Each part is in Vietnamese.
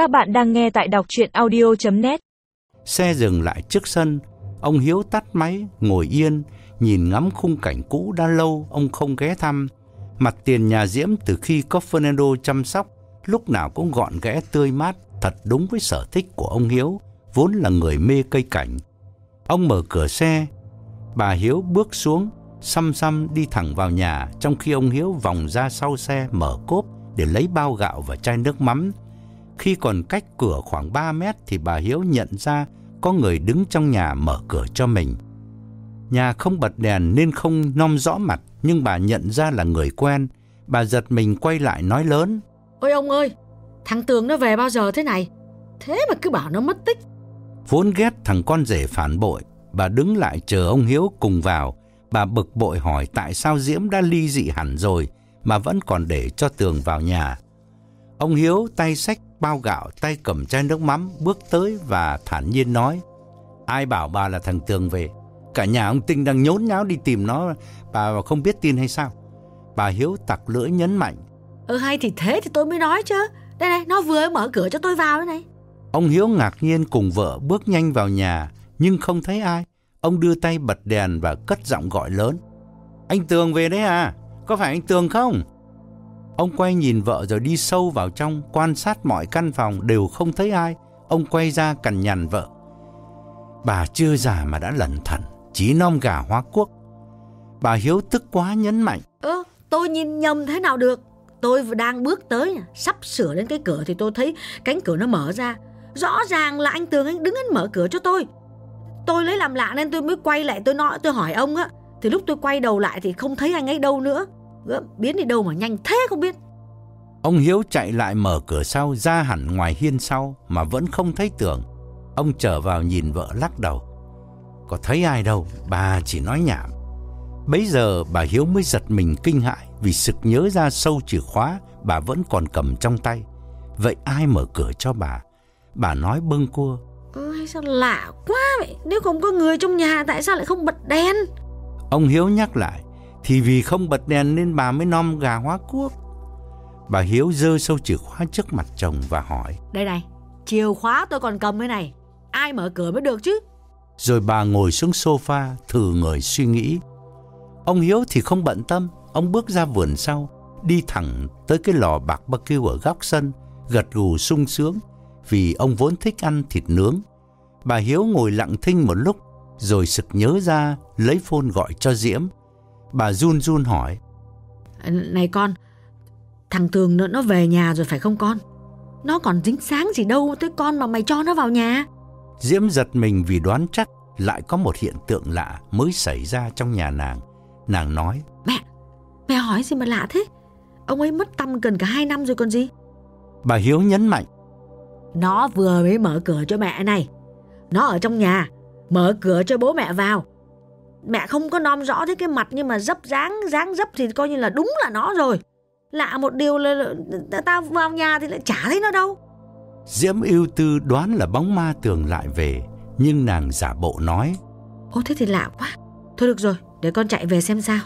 Các bạn đang nghe tại đọc chuyện audio.net Xe dừng lại trước sân, ông Hiếu tắt máy, ngồi yên, nhìn ngắm khung cảnh cũ đã lâu ông không ghé thăm. Mặt tiền nhà Diễm từ khi có Fernando chăm sóc, lúc nào cũng gọn ghẽ tươi mát, thật đúng với sở thích của ông Hiếu, vốn là người mê cây cảnh. Ông mở cửa xe, bà Hiếu bước xuống, xăm xăm đi thẳng vào nhà, trong khi ông Hiếu vòng ra sau xe mở cốp để lấy bao gạo và chai nước mắm. Khi còn cách cửa khoảng 3 mét thì bà Hiếu nhận ra có người đứng trong nhà mở cửa cho mình. Nhà không bật đèn nên không nom rõ mặt, nhưng bà nhận ra là người quen. Bà giật mình quay lại nói lớn. Ôi ông ơi, thằng Tường nó về bao giờ thế này? Thế mà cứ bảo nó mất tích. Vốn ghét thằng con rể phản bội, bà đứng lại chờ ông Hiếu cùng vào. Bà bực bội hỏi tại sao Diễm đã ly dị hẳn rồi mà vẫn còn để cho Tường vào nhà. Ông Hiếu tay xách bao gạo, tay cầm chai nước mắm, bước tới và thản nhiên nói. Ai bảo bà là thằng Tường về? Cả nhà ông Tinh đang nhốn nháo đi tìm nó, bà không biết tin hay sao? Bà Hiếu tặc lưỡi nhấn mạnh. Ừ hay thì thế thì tôi mới nói chứ. Đây này, nó vừa mở cửa cho tôi vào đây này. Ông Hiếu ngạc nhiên cùng vợ bước nhanh vào nhà, nhưng không thấy ai. Ông đưa tay bật đèn và cất giọng gọi lớn. Anh Tường về đấy à? Có phải anh Tường không? Ông quay nhìn vợ rồi đi sâu vào trong, quan sát mọi căn phòng đều không thấy ai. Ông quay ra cằn nhằn vợ. Bà chưa già mà đã lẩn thẩn, chỉ nom gà hóa quốc. Bà Hiếu tức quá nhấn mạnh. Ơ, tôi nhìn nhầm thế nào được? Tôi đang bước tới, sắp sửa đến cái cửa thì tôi thấy cánh cửa nó mở ra. Rõ ràng là anh Tường anh đứng anh mở cửa cho tôi. Tôi lấy làm lạ nên tôi mới quay lại tôi nói tôi hỏi ông á. Thì lúc tôi quay đầu lại thì không thấy anh ấy đâu nữa. Biến đi đâu mà nhanh thế không biết. Ông Hiếu chạy lại mở cửa sau ra hẳn ngoài hiên sau mà vẫn không thấy Tường. Ông trở vào nhìn vợ lắc đầu. Có thấy ai đâu, bà chỉ nói nhảm. Bấy giờ bà Hiếu mới giật mình kinh hại vì sực nhớ ra sâu chìa khóa bà vẫn còn cầm trong tay. Vậy ai mở cửa cho bà? Bà nói bâng cua. Ôi sao lạ quá vậy, nếu không có người trong nhà tại sao lại không bật đèn? Ông Hiếu nhắc lại, thì vì không bật đèn nên bà mới nom gà hóa cuốc. Bà Hiếu dơ sâu chìa khóa trước mặt chồng và hỏi. Đây này, chìa khóa tôi còn cầm cái này, ai mở cửa mới được chứ? Rồi bà ngồi xuống sofa thử người suy nghĩ. Ông Hiếu thì không bận tâm, ông bước ra vườn sau, đi thẳng tới cái lò bạc barbecue ở góc sân, gật gù sung sướng vì ông vốn thích ăn thịt nướng. Bà Hiếu ngồi lặng thinh một lúc, rồi sực nhớ ra lấy phone gọi cho Diễm. Bà run run hỏi. Này con, thằng Tường nó, nó về nhà rồi phải không con? Nó còn dính sáng gì đâu tới con mà mày cho nó vào nhà. Diễm giật mình vì đoán chắc lại có một hiện tượng lạ mới xảy ra trong nhà nàng. Nàng nói. Mẹ, mẹ hỏi gì mà lạ thế? Ông ấy mất tâm gần cả hai năm rồi còn gì? Bà Hiếu nhấn mạnh. Nó vừa mới mở cửa cho mẹ này. Nó ở trong nhà, mở cửa cho bố mẹ vào. Mẹ không có nom rõ thế cái mặt nhưng mà dấp dáng, dáng dấp thì coi như là đúng là nó rồi. Lạ một điều là, là tao vào nhà thì lại chả thấy nó đâu. Diễm ưu tư đoán là bóng ma tường lại về, nhưng nàng giả bộ nói. Ô thế thì lạ quá. Thôi được rồi, để con chạy về xem sao.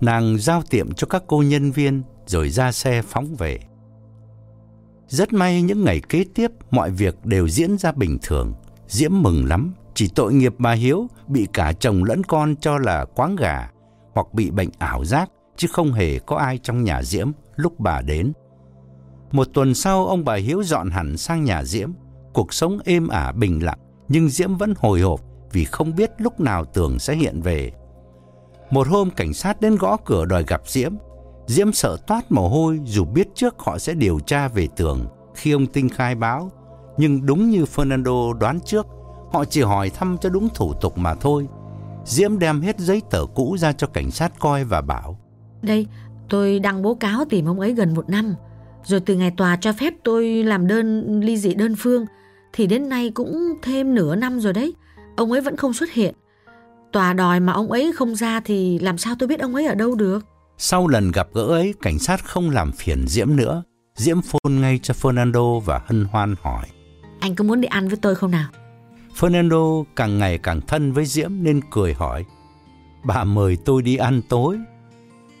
Nàng giao tiệm cho các cô nhân viên rồi ra xe phóng về. Rất may những ngày kế tiếp mọi việc đều diễn ra bình thường. Diễm mừng lắm, chỉ tội nghiệp bà Hiếu bị cả chồng lẫn con cho là quáng gà hoặc bị bệnh ảo giác chứ không hề có ai trong nhà Diễm lúc bà đến. Một tuần sau ông bà Hiếu dọn hẳn sang nhà Diễm, cuộc sống êm ả bình lặng nhưng Diễm vẫn hồi hộp vì không biết lúc nào Tường sẽ hiện về. Một hôm cảnh sát đến gõ cửa đòi gặp Diễm. Diễm sợ toát mồ hôi dù biết trước họ sẽ điều tra về Tường khi ông Tinh khai báo. Nhưng đúng như Fernando đoán trước, họ chỉ hỏi thăm cho đúng thủ tục mà thôi. Diễm đem hết giấy tờ cũ ra cho cảnh sát coi và bảo. Đây, tôi đăng bố cáo tìm ông ấy gần một năm. Rồi từ ngày tòa cho phép tôi làm đơn ly dị đơn phương, thì đến nay cũng thêm nửa năm rồi đấy. Ông ấy vẫn không xuất hiện. Tòa đòi mà ông ấy không ra thì làm sao tôi biết ông ấy ở đâu được. Sau lần gặp gỡ ấy, cảnh sát không làm phiền Diễm nữa. Diễm phone ngay cho Fernando và hân hoan hỏi. Anh có muốn đi ăn với tôi không nào? Fernando càng ngày càng thân với Diễm nên cười hỏi. Bà mời tôi đi ăn tối.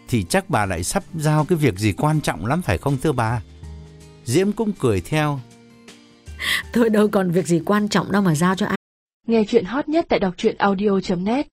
Thì chắc bà lại sắp giao cái việc gì quan trọng lắm phải không thưa bà? Diễm cũng cười theo. Tôi đâu còn việc gì quan trọng đâu mà giao cho anh. Nghe chuyện hot nhất tại đọc truyện audio.net